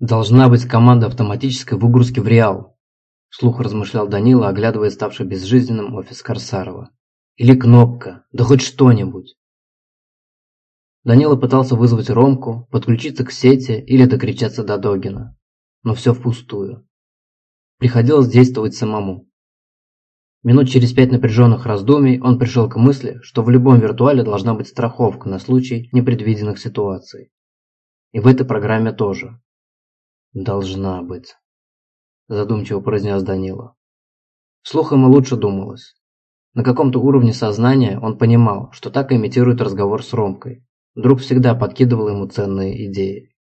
Должна быть команда автоматической выгрузки в Реал, вслух размышлял Данила, оглядывая ставший безжизненным офис Корсарова. Или кнопка, да хоть что-нибудь. Данила пытался вызвать Ромку, подключиться к сети или докричаться до Догина. Но все впустую. Приходилось действовать самому. Минут через пять напряженных раздумий он пришел к мысли, что в любом виртуале должна быть страховка на случай непредвиденных ситуаций. И в этой программе тоже. «Должна быть», – задумчиво произнес Данила. Вслух ему лучше думалось. На каком-то уровне сознания он понимал, что так имитирует разговор с Ромкой. Друг всегда подкидывал ему ценные идеи.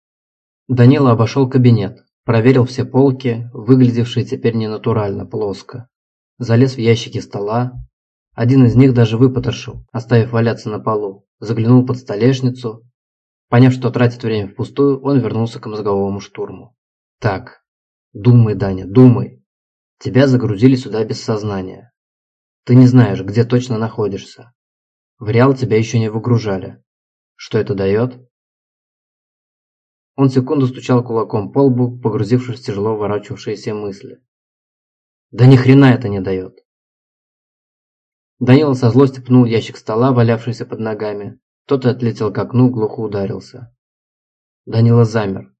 Данила обошел кабинет, проверил все полки, выглядевшие теперь ненатурально, плоско. Залез в ящики стола. Один из них даже выпотрошил, оставив валяться на полу. Заглянул под столешницу. Поняв, что тратит время впустую, он вернулся к мозговому штурму. Так, думай, Даня, думай. Тебя загрузили сюда без сознания. Ты не знаешь, где точно находишься. В Реал тебя еще не выгружали. Что это дает? Он секунду стучал кулаком по лбу, погрузившись в тяжело ворачивавшиеся мысли. Да ни хрена это не дает. Данила со злости пнул ящик стола, валявшийся под ногами. Тот отлетел к окну, глухо ударился. Данила замер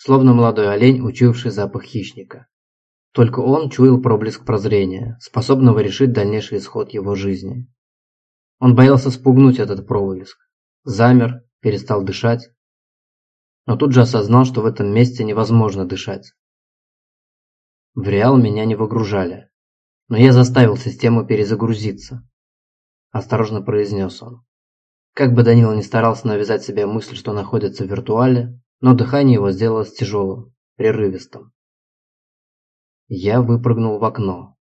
словно молодой олень, учуявший запах хищника. Только он чуял проблеск прозрения, способного решить дальнейший исход его жизни. Он боялся спугнуть этот проблеск. Замер, перестал дышать. Но тут же осознал, что в этом месте невозможно дышать. В Реал меня не выгружали. Но я заставил систему перезагрузиться. Осторожно произнес он. Как бы Данила не старался навязать себе мысль, что находится в виртуале, но дыхание его сделалось тяжелым, прерывистым. Я выпрыгнул в окно.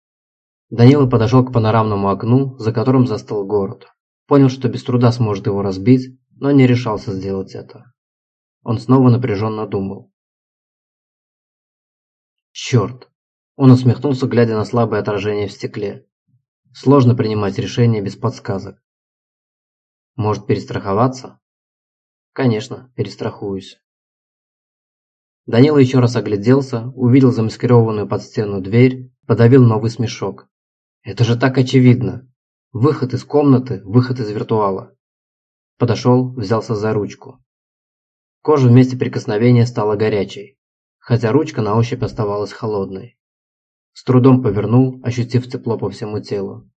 Данила подошел к панорамному окну, за которым застыл город. Понял, что без труда сможет его разбить, но не решался сделать это. Он снова напряженно думал. Черт! Он усмехнулся, глядя на слабое отражение в стекле. Сложно принимать решения без подсказок. Может перестраховаться? Конечно, перестрахуюсь. Данила еще раз огляделся, увидел замаскированную под стену дверь, подавил новый смешок. Это же так очевидно. Выход из комнаты, выход из виртуала. Подошел, взялся за ручку. Кожа вместе прикосновения стала горячей, хотя ручка на ощупь оставалась холодной. С трудом повернул, ощутив тепло по всему телу.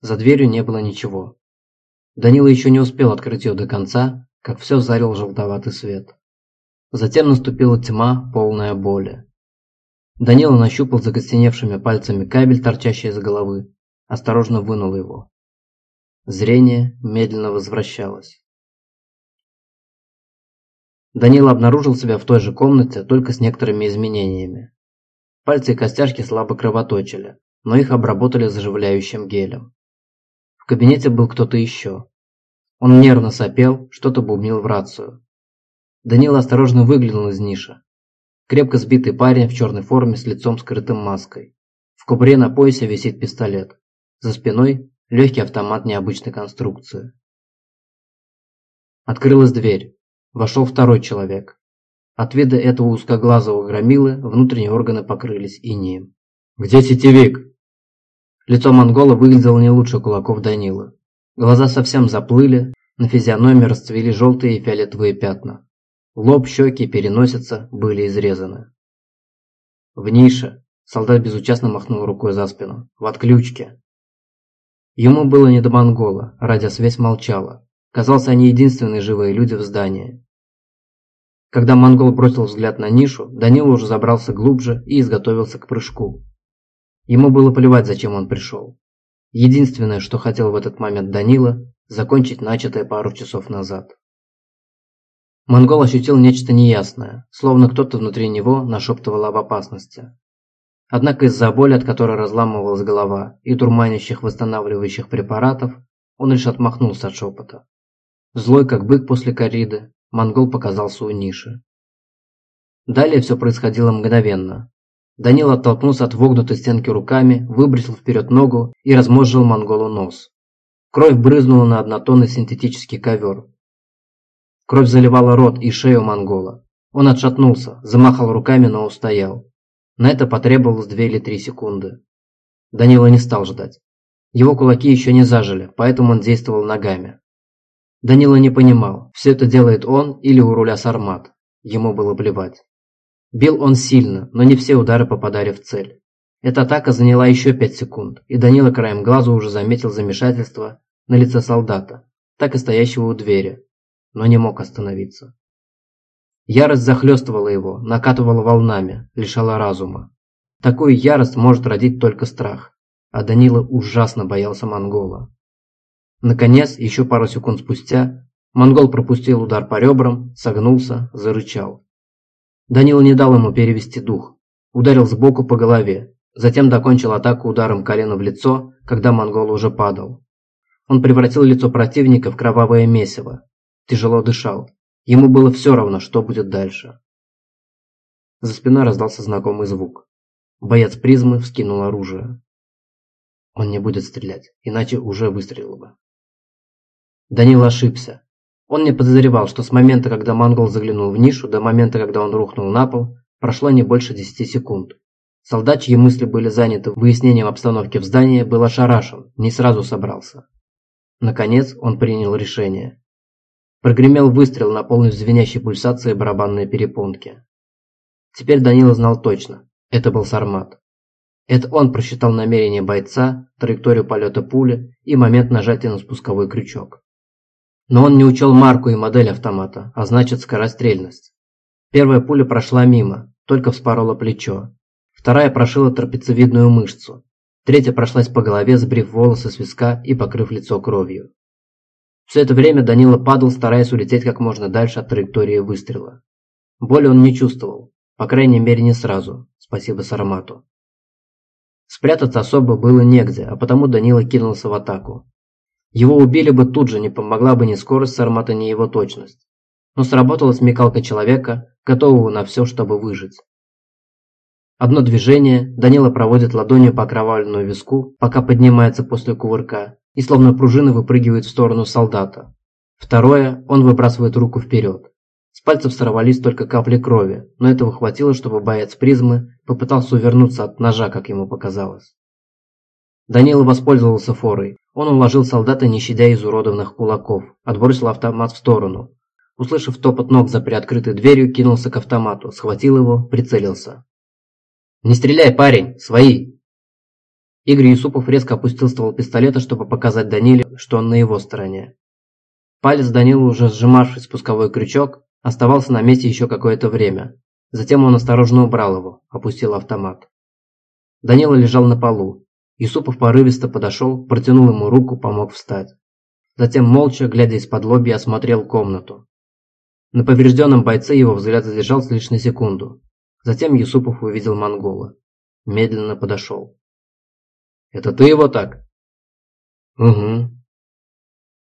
За дверью не было ничего. Данила еще не успел открыть ее до конца, как все зарил желтоватый свет. Затем наступила тьма, полная боли. Данила нащупал закостеневшими пальцами кабель, торчащий из головы, осторожно вынул его. Зрение медленно возвращалось. Данила обнаружил себя в той же комнате, только с некоторыми изменениями. Пальцы и костяшки слабо кровоточили, но их обработали заживляющим гелем. В кабинете был кто-то еще. Он нервно сопел, что-то бубнил в рацию. Данил осторожно выглянул из ниши. Крепко сбитый парень в черной форме с лицом скрытым маской. В кобуре на поясе висит пистолет. За спиной легкий автомат необычной конструкции. Открылась дверь. Вошел второй человек. От вида этого узкоглазого громилы внутренние органы покрылись инеем. «Где сетевик?» Лицо монгола выглядело не лучше кулаков Данилы. Глаза совсем заплыли, на физиономии расцвели желтые и фиолетовые пятна. Лоб, щеки, переносица были изрезаны. В нише солдат безучастно махнул рукой за спину. В отключке. Ему было не до монгола, радиосвязь молчала. Казалось, они единственные живые люди в здании. Когда монгол бросил взгляд на нишу, Данила уже забрался глубже и изготовился к прыжку. Ему было плевать, зачем он пришел. Единственное, что хотел в этот момент Данила, закончить начатое пару часов назад. Монгол ощутил нечто неясное, словно кто-то внутри него нашептывал об опасности. Однако из-за боли, от которой разламывалась голова, и дурманящих восстанавливающих препаратов, он лишь отмахнулся от шепота. Злой, как бык после кориды, монгол показался у ниши. Далее все происходило мгновенно. Данил оттолкнулся от вогнутой стенки руками, выбросил вперед ногу и размозжил монголу нос. Кровь брызнула на однотонный синтетический ковер, Кровь заливала рот и шею монгола. Он отшатнулся, замахал руками, но устоял. На это потребовалось две или три секунды. Данила не стал ждать. Его кулаки еще не зажили, поэтому он действовал ногами. Данила не понимал, все это делает он или у руля Сармат. Ему было плевать. Бил он сильно, но не все удары попадали в цель. Эта атака заняла еще пять секунд, и Данила краем глаза уже заметил замешательство на лице солдата, так и стоящего у двери, но не мог остановиться. Ярость захлестывала его, накатывала волнами, лишала разума. Такую ярость может родить только страх, а Данила ужасно боялся монгола. Наконец, еще пару секунд спустя, монгол пропустил удар по ребрам, согнулся, зарычал. Данила не дал ему перевести дух, ударил сбоку по голове, затем докончил атаку ударом колена в лицо, когда монгол уже падал. Он превратил лицо противника в кровавое месиво, тяжело дышал. Ему было все равно, что будет дальше. За спиной раздался знакомый звук. Боец призмы вскинул оружие. Он не будет стрелять, иначе уже выстрелил бы. Данил ошибся. Он не подозревал, что с момента, когда монгол заглянул в нишу, до момента, когда он рухнул на пол, прошло не больше десяти секунд. Солдат, чьи мысли были заняты выяснением обстановки в здании, был ошарашен, не сразу собрался. Наконец он принял решение. Прогремел выстрел на полной звенящей пульсации барабанной перепонки. Теперь Данила знал точно. Это был Сармат. Это он просчитал намерение бойца, траекторию полета пули и момент нажатия на спусковой крючок. Но он не учел марку и модель автомата, а значит скорострельность. Первая пуля прошла мимо, только вспорола плечо. Вторая прошила трапециевидную мышцу. Третья прошлась по голове, сбрив волосы с виска и покрыв лицо кровью. Все это время Данила падал, стараясь улететь как можно дальше от траектории выстрела. Боли он не чувствовал, по крайней мере не сразу, спасибо Сарамату. Спрятаться особо было негде, а потому Данила кинулся в атаку. Его убили бы тут же, не помогла бы ни скорость Сармата, ни его точность. Но сработала смекалка человека, готового на все, чтобы выжить. Одно движение, Данила проводит ладонью по окровавленному виску, пока поднимается после кувырка, и словно пружина выпрыгивает в сторону солдата. Второе, он выбрасывает руку вперед. С пальцев сорвались только капли крови, но этого хватило, чтобы боец призмы попытался увернуться от ножа, как ему показалось. Данила воспользовался форой. Он уложил солдата, не щадя изуродованных кулаков, отбросил автомат в сторону. Услышав топот ног за приоткрытой дверью, кинулся к автомату, схватил его, прицелился. «Не стреляй, парень! Свои!» Игорь Юсупов резко опустил ствол пистолета, чтобы показать Даниле, что он на его стороне. Палец Данила, уже сжимавший спусковой крючок, оставался на месте еще какое-то время. Затем он осторожно убрал его, опустил автомат. Данила лежал на полу, Юсупов порывисто подошел, протянул ему руку, помог встать. Затем молча, глядя из-под лобья, осмотрел комнату. На поврежденном бойце его взгляд задержался лишь на секунду. Затем Юсупов увидел монгола. Медленно подошел. «Это ты его так?» «Угу».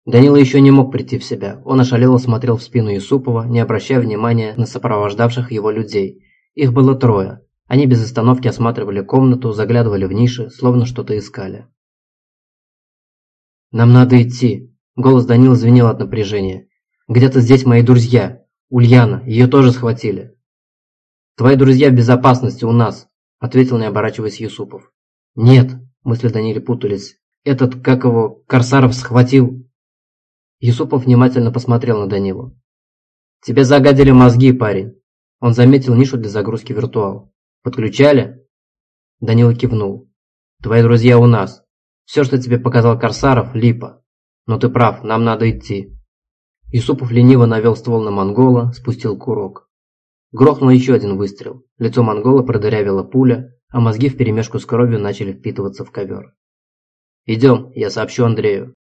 Данила еще не мог прийти в себя. Он ошалело смотрел в спину Юсупова, не обращая внимания на сопровождавших его людей. Их было трое. Они без остановки осматривали комнату, заглядывали в ниши, словно что-то искали. «Нам надо идти», – голос Данила звенел от напряжения. «Где-то здесь мои друзья. Ульяна, ее тоже схватили». «Твои друзья в безопасности у нас», – ответил, не оборачиваясь Юсупов. «Нет», – мысли Даниле путались. «Этот, как его, Корсаров схватил...» Юсупов внимательно посмотрел на Данилу. «Тебе загадили мозги, парень». Он заметил нишу для загрузки виртуал. Подключали?» Данила кивнул. «Твои друзья у нас. Все, что тебе показал Корсаров, липа. Но ты прав, нам надо идти». Юсупов лениво навел ствол на монгола, спустил курок. Грохнул еще один выстрел. Лицо монгола продырявило пуля, а мозги вперемешку с кровью начали впитываться в ковер. «Идем, я сообщу Андрею».